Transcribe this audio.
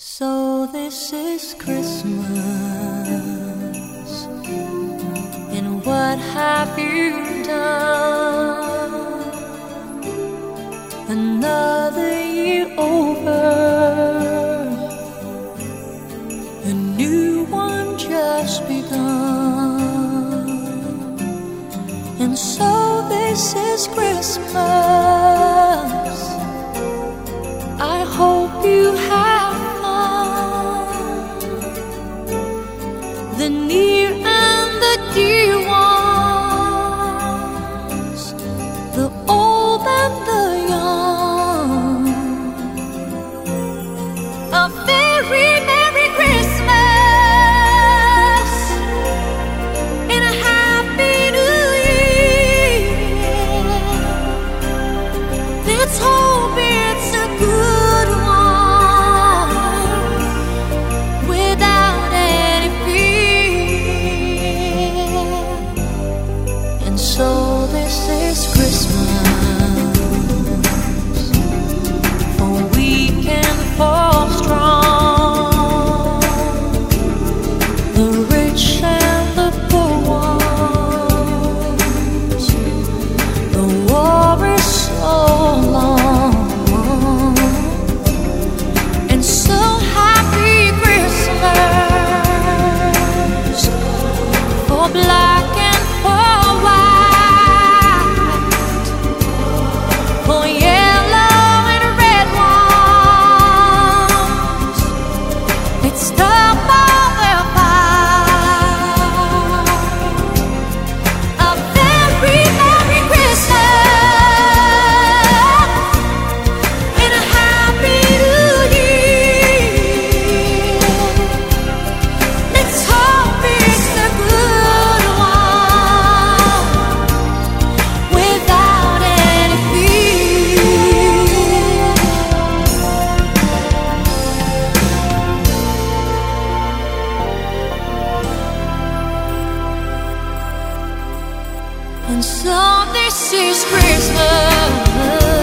So this is Christmas, and what have you done? Another year over, a new one just begun, and so this is Christmas. the near and the dear ones, the old and the young. A very merry Christmas and a happy new year. That's all. And so this is Christmas.